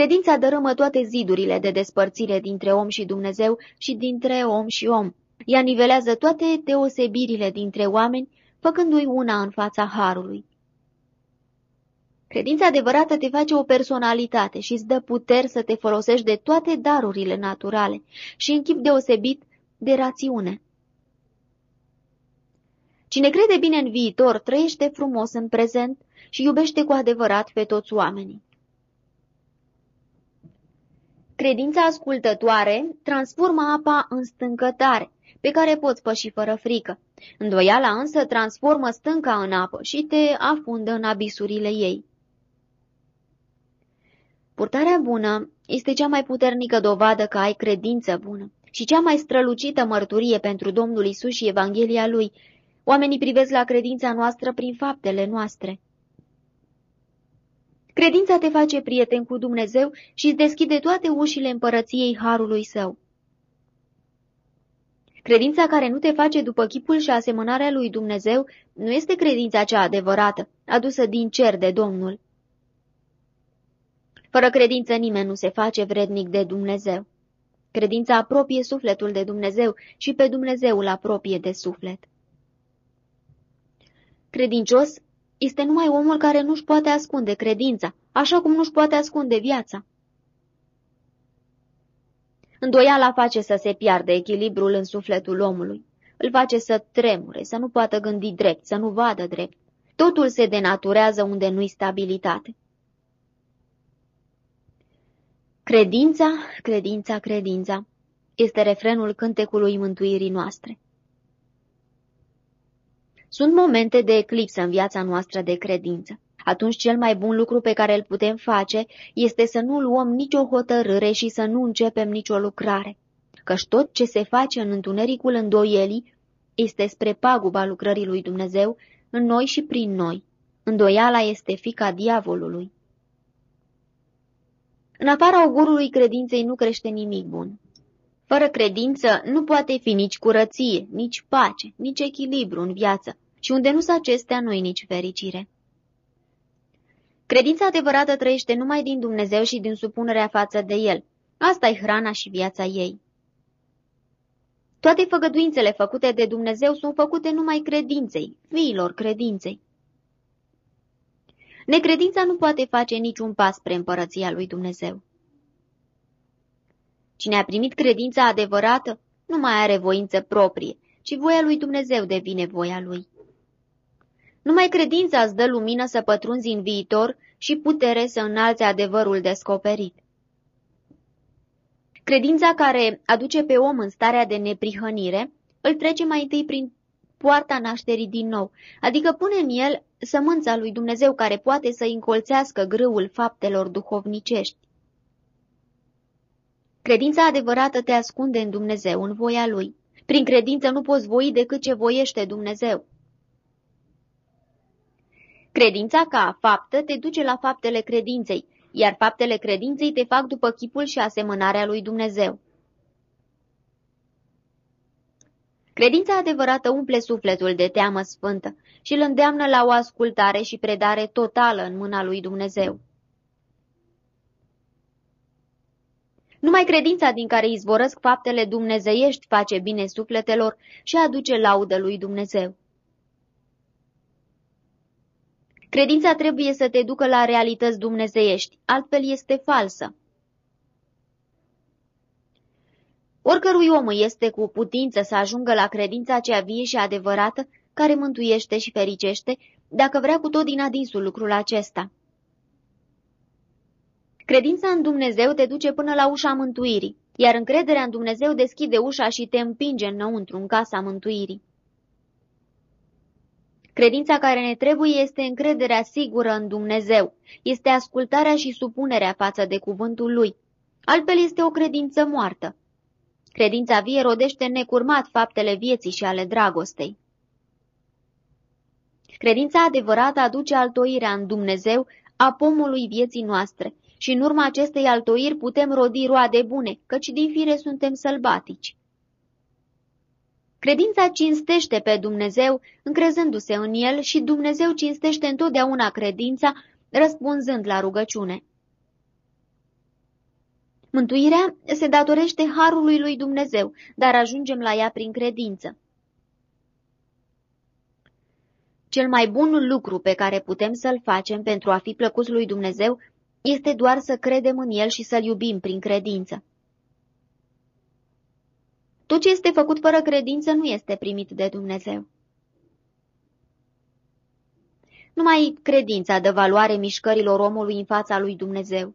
Credința dărâmă toate zidurile de despărțire dintre om și Dumnezeu și dintre om și om. Ea nivelează toate deosebirile dintre oameni, făcându-i una în fața Harului. Credința adevărată te face o personalitate și îți dă puteri să te folosești de toate darurile naturale și în chip deosebit de rațiune. Cine crede bine în viitor, trăiește frumos în prezent și iubește cu adevărat pe toți oamenii. Credința ascultătoare transformă apa în stâncătare, pe care poți păși fără frică. Îndoiala însă transformă stânca în apă și te afundă în abisurile ei. Purtarea bună este cea mai puternică dovadă că ai credință bună și cea mai strălucită mărturie pentru Domnul Isus și Evanghelia Lui. Oamenii privesc la credința noastră prin faptele noastre. Credința te face prieten cu Dumnezeu și îți deschide toate ușile împărăției Harului Său. Credința care nu te face după chipul și asemănarea lui Dumnezeu nu este credința cea adevărată, adusă din cer de Domnul. Fără credință nimeni nu se face vrednic de Dumnezeu. Credința apropie sufletul de Dumnezeu și pe Dumnezeu îl apropie de suflet. Credincios este numai omul care nu-și poate ascunde credința, așa cum nu-și poate ascunde viața. Îndoiala face să se piardă echilibrul în sufletul omului. Îl face să tremure, să nu poată gândi drept, să nu vadă drept. Totul se denaturează unde nu-i stabilitate. Credința, credința, credința este refrenul cântecului mântuirii noastre. Sunt momente de eclipsă în viața noastră de credință. Atunci cel mai bun lucru pe care îl putem face este să nu luăm nicio hotărâre și să nu începem nicio lucrare. Căci tot ce se face în întunericul îndoielii este spre paguba lucrării lui Dumnezeu în noi și prin noi. Îndoiala este fica diavolului. În afara augurului credinței nu crește nimic bun. Fără credință nu poate fi nici curăție, nici pace, nici echilibru în viață și unde nu sunt acestea, nu nici fericire. Credința adevărată trăiește numai din Dumnezeu și din supunerea față de El. asta e hrana și viața ei. Toate făgăduințele făcute de Dumnezeu sunt făcute numai credinței, fiilor credinței. Necredința nu poate face niciun pas spre împărăția lui Dumnezeu. Cine a primit credința adevărată nu mai are voință proprie, ci voia lui Dumnezeu devine voia lui. Numai credința îți dă lumină să pătrunzi în viitor și putere să înalți adevărul descoperit. Credința care aduce pe om în starea de neprihănire îl trece mai întâi prin poarta nașterii din nou, adică pune în el sămânța lui Dumnezeu care poate să încolțească grâul faptelor duhovnicești. Credința adevărată te ascunde în Dumnezeu, în voia Lui. Prin credință nu poți voi decât ce voiește Dumnezeu. Credința ca faptă te duce la faptele credinței, iar faptele credinței te fac după chipul și asemănarea lui Dumnezeu. Credința adevărată umple sufletul de teamă sfântă și îl îndeamnă la o ascultare și predare totală în mâna lui Dumnezeu. Numai credința din care izvorăsc faptele dumnezeiești face bine sufletelor și aduce laudă lui Dumnezeu. Credința trebuie să te ducă la realități dumnezeiești, altfel este falsă. Oricărui om este cu putință să ajungă la credința cea vie și adevărată, care mântuiește și fericește, dacă vrea cu tot din adinsul lucrul acesta. Credința în Dumnezeu te duce până la ușa mântuirii, iar încrederea în Dumnezeu deschide ușa și te împinge înăuntru, în casa mântuirii. Credința care ne trebuie este încrederea sigură în Dumnezeu, este ascultarea și supunerea față de cuvântul Lui. Altfel este o credință moartă. Credința vie rodește necurmat faptele vieții și ale dragostei. Credința adevărată aduce altoirea în Dumnezeu a pomului vieții noastre și în urma acestei altoiri putem rodi roade bune, căci din fire suntem sălbatici. Credința cinstește pe Dumnezeu, încrezându-se în El și Dumnezeu cinstește întotdeauna credința, răspunzând la rugăciune. Mântuirea se datorește harului lui Dumnezeu, dar ajungem la ea prin credință. Cel mai bun lucru pe care putem să-l facem pentru a fi plăcuți lui Dumnezeu este doar să credem în El și să-L iubim prin credință. Tot ce este făcut fără credință nu este primit de Dumnezeu. Numai credința dă valoare mișcărilor omului în fața lui Dumnezeu.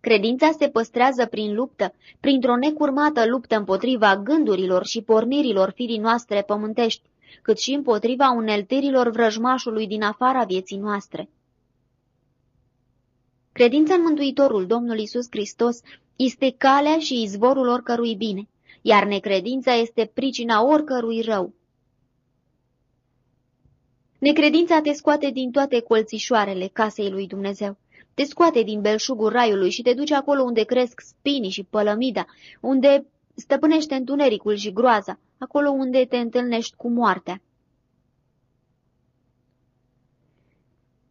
Credința se păstrează prin luptă, printr-o necurmată luptă împotriva gândurilor și pornirilor firii noastre pământești, cât și împotriva uneltirilor vrăjmașului din afara vieții noastre. Credința în Mântuitorul Domnul Isus Hristos este calea și izvorul oricărui bine, iar necredința este pricina oricărui rău. Necredința te scoate din toate colțișoarele casei lui Dumnezeu. Te scoate din belșugul raiului și te duce acolo unde cresc spinii și pălămida, unde stăpânește întunericul și groaza, acolo unde te întâlnești cu moartea.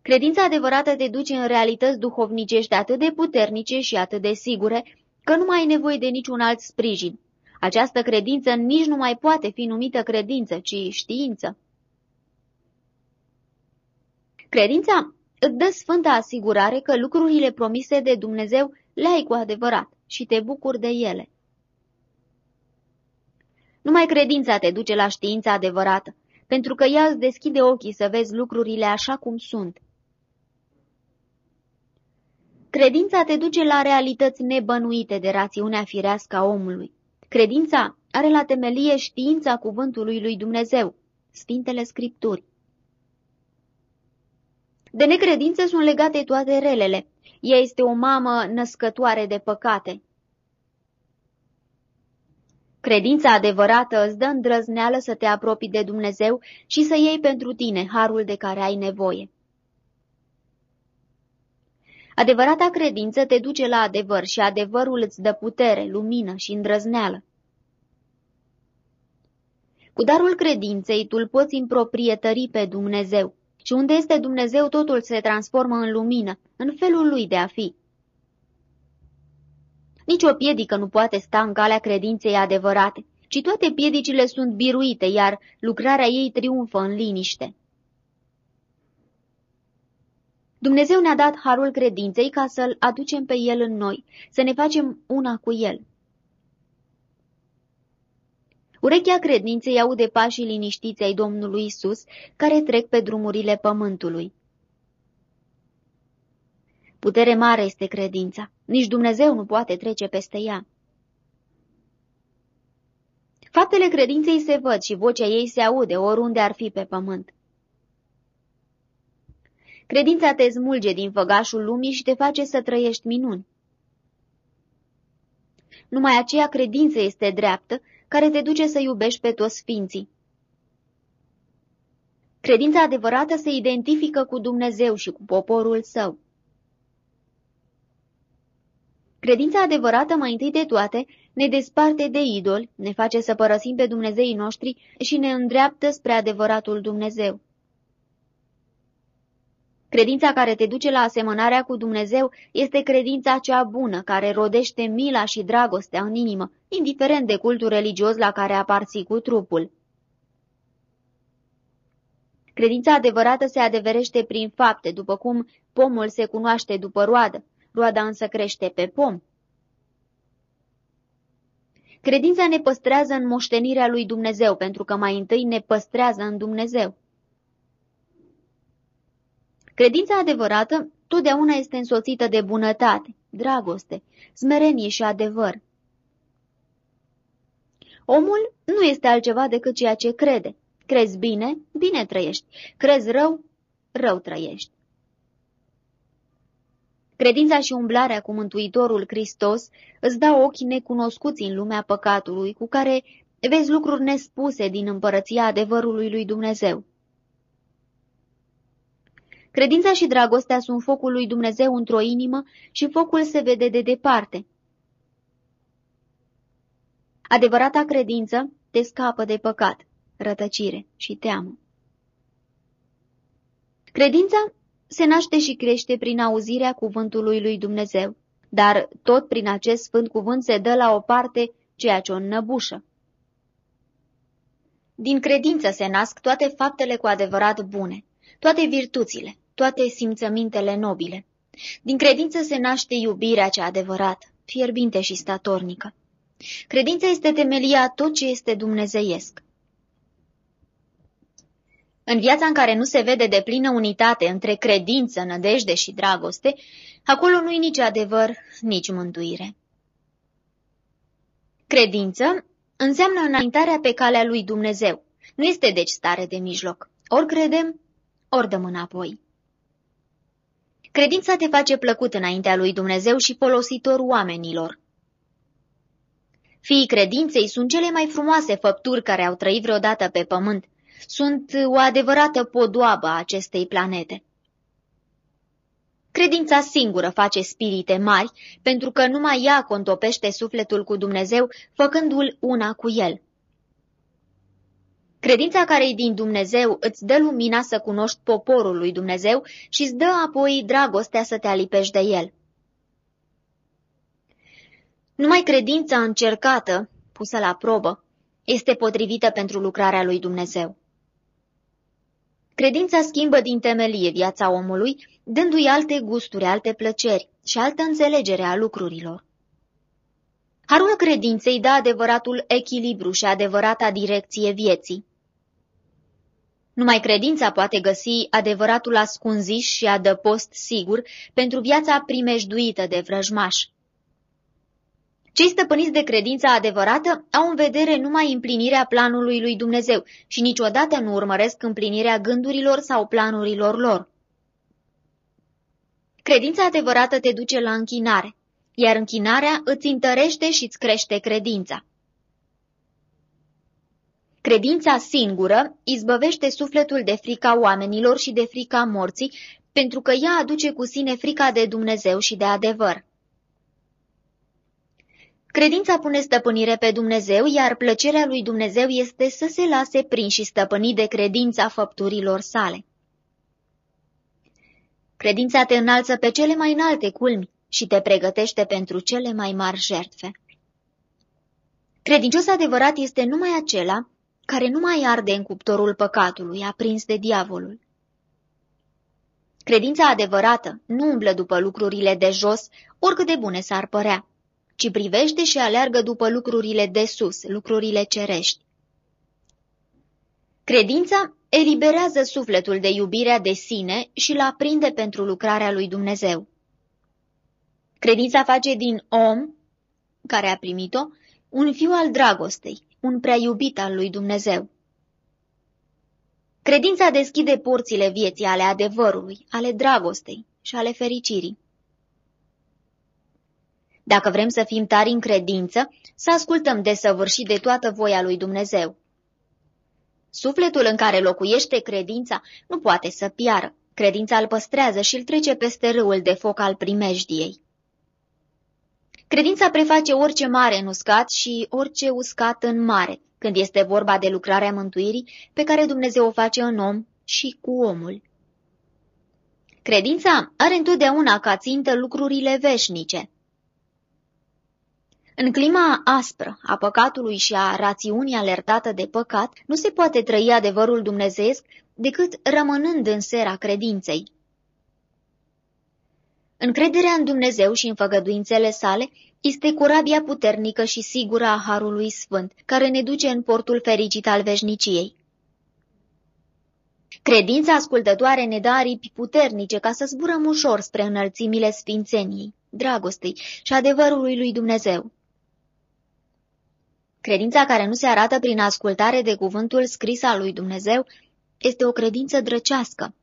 Credința adevărată te duce în realități duhovnicești atât de puternice și atât de sigure, că nu mai ai nevoie de niciun alt sprijin. Această credință nici nu mai poate fi numită credință, ci știință. Credința îți dă sfânta asigurare că lucrurile promise de Dumnezeu le ai cu adevărat și te bucuri de ele. Numai credința te duce la știința adevărată, pentru că ea îți deschide ochii să vezi lucrurile așa cum sunt. Credința te duce la realități nebănuite de rațiunea firească a omului. Credința are la temelie știința cuvântului lui Dumnezeu, Sfintele Scripturi. De necredință sunt legate toate relele. Ea este o mamă născătoare de păcate. Credința adevărată îți dă îndrăzneală să te apropii de Dumnezeu și să iei pentru tine harul de care ai nevoie. Adevărata credință te duce la adevăr și adevărul îți dă putere, lumină și îndrăzneală. Cu darul credinței tu îl poți împroprietări pe Dumnezeu și unde este Dumnezeu totul se transformă în lumină, în felul lui de a fi. Nici o piedică nu poate sta în calea credinței adevărate, ci toate piedicile sunt biruite, iar lucrarea ei triumfă în liniște. Dumnezeu ne-a dat harul credinței ca să-l aducem pe el în noi, să ne facem una cu el. Urechea credinței aude pașii liniștiți ai Domnului Isus, care trec pe drumurile pământului. Putere mare este credința, nici Dumnezeu nu poate trece peste ea. Faptele credinței se văd și vocea ei se aude oriunde ar fi pe pământ. Credința te smulge din făgașul lumii și te face să trăiești minuni. Numai aceea credință este dreaptă, care te duce să iubești pe toți sfinții. Credința adevărată se identifică cu Dumnezeu și cu poporul său. Credința adevărată, mai întâi de toate, ne desparte de idoli, ne face să părăsim pe Dumnezeii noștri și ne îndreaptă spre adevăratul Dumnezeu. Credința care te duce la asemănarea cu Dumnezeu este credința cea bună, care rodește mila și dragostea în inimă, indiferent de cultul religios la care aparții cu trupul. Credința adevărată se adeverește prin fapte, după cum pomul se cunoaște după roadă, roada însă crește pe pom. Credința ne păstrează în moștenirea lui Dumnezeu, pentru că mai întâi ne păstrează în Dumnezeu. Credința adevărată totdeauna este însoțită de bunătate, dragoste, smerenie și adevăr. Omul nu este altceva decât ceea ce crede. Crezi bine, bine trăiești. Crezi rău, rău trăiești. Credința și umblarea cu Mântuitorul Hristos îți dau ochi necunoscuți în lumea păcatului, cu care vezi lucruri nespuse din împărăția adevărului lui Dumnezeu. Credința și dragostea sunt focul lui Dumnezeu într-o inimă și focul se vede de departe. Adevărata credință te scapă de păcat, rătăcire și teamă. Credința se naște și crește prin auzirea cuvântului lui Dumnezeu, dar tot prin acest sfânt cuvânt se dă la o parte ceea ce o înnăbușă. Din credință se nasc toate faptele cu adevărat bune, toate virtuțile, toate simțămintele nobile. Din credință se naște iubirea cea adevărată, fierbinte și statornică. Credința este temelia tot ce este dumnezeiesc. În viața în care nu se vede de plină unitate între credință, nădejde și dragoste, acolo nu-i nici adevăr, nici mântuire. Credință înseamnă înaintarea pe calea lui Dumnezeu. Nu este deci stare de mijloc. Ori credem, ori dăm înapoi. Credința te face plăcut înaintea lui Dumnezeu și folositor oamenilor. Fiii credinței sunt cele mai frumoase făpturi care au trăit vreodată pe pământ. Sunt o adevărată podoabă a acestei planete. Credința singură face spirite mari, pentru că numai ea contopește sufletul cu Dumnezeu, făcându-l una cu el. Credința care e din Dumnezeu îți dă lumina să cunoști poporul lui Dumnezeu și îți dă apoi dragostea să te alipești de el. Numai credința încercată, pusă la probă, este potrivită pentru lucrarea lui Dumnezeu. Credința schimbă din temelie viața omului, dându-i alte gusturi, alte plăceri și altă înțelegere a lucrurilor. Harul credinței dă adevăratul echilibru și adevărata direcție vieții. Numai credința poate găsi adevăratul ascunziș și adăpost sigur pentru viața primejduită de vrăjmaș. Cei stăpâniți de credința adevărată au în vedere numai împlinirea planului lui Dumnezeu și niciodată nu urmăresc împlinirea gândurilor sau planurilor lor. Credința adevărată te duce la închinare, iar închinarea îți întărește și îți crește credința. Credința singură izbăvește sufletul de frica oamenilor și de frica morții, pentru că ea aduce cu sine frica de Dumnezeu și de adevăr. Credința pune stăpânire pe Dumnezeu, iar plăcerea lui Dumnezeu este să se lase prin și stăpâni de credința făpturilor sale. Credința te înalță pe cele mai înalte culmi și te pregătește pentru cele mai mari jertfe. Credincios adevărat este numai acela care nu mai arde în cuptorul păcatului, aprins de diavolul. Credința adevărată nu umblă după lucrurile de jos, oricât de bune s-ar părea, ci privește și aleargă după lucrurile de sus, lucrurile cerești. Credința eliberează sufletul de iubirea de sine și îl aprinde pentru lucrarea lui Dumnezeu. Credința face din om, care a primit-o, un fiu al dragostei, un prea iubit al lui Dumnezeu. Credința deschide porțile vieții ale adevărului, ale dragostei și ale fericirii. Dacă vrem să fim tari în credință, să ascultăm desăvârșit de toată voia lui Dumnezeu. Sufletul în care locuiește credința nu poate să piară. Credința îl păstrează și îl trece peste râul de foc al primejdiei. Credința preface orice mare în uscat și orice uscat în mare, când este vorba de lucrarea mântuirii pe care Dumnezeu o face în om și cu omul. Credința are întotdeauna ca țintă lucrurile veșnice. În clima aspră a păcatului și a rațiunii alertată de păcat, nu se poate trăi adevărul dumnezeesc decât rămânând în sera credinței. Încrederea în Dumnezeu și în făgăduințele sale este corabia puternică și sigură a Harului Sfânt, care ne duce în portul fericit al veșniciei. Credința ascultătoare ne dă aripi puternice ca să zburăm ușor spre înălțimile sfințeniei, dragostei și adevărului lui Dumnezeu. Credința care nu se arată prin ascultare de cuvântul scris al lui Dumnezeu este o credință drăcească.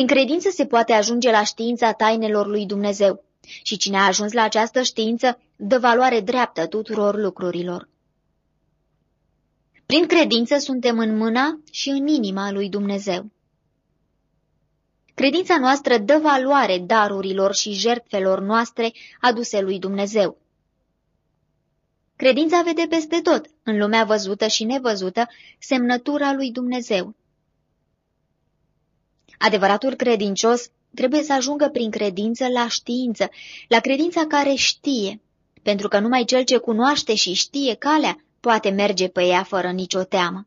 Prin credință se poate ajunge la știința tainelor lui Dumnezeu și cine a ajuns la această știință dă valoare dreaptă tuturor lucrurilor. Prin credință suntem în mâna și în inima lui Dumnezeu. Credința noastră dă valoare darurilor și jertfelor noastre aduse lui Dumnezeu. Credința vede peste tot, în lumea văzută și nevăzută, semnătura lui Dumnezeu. Adevăratul credincios trebuie să ajungă prin credință la știință, la credința care știe, pentru că numai cel ce cunoaște și știe calea poate merge pe ea fără nicio teamă.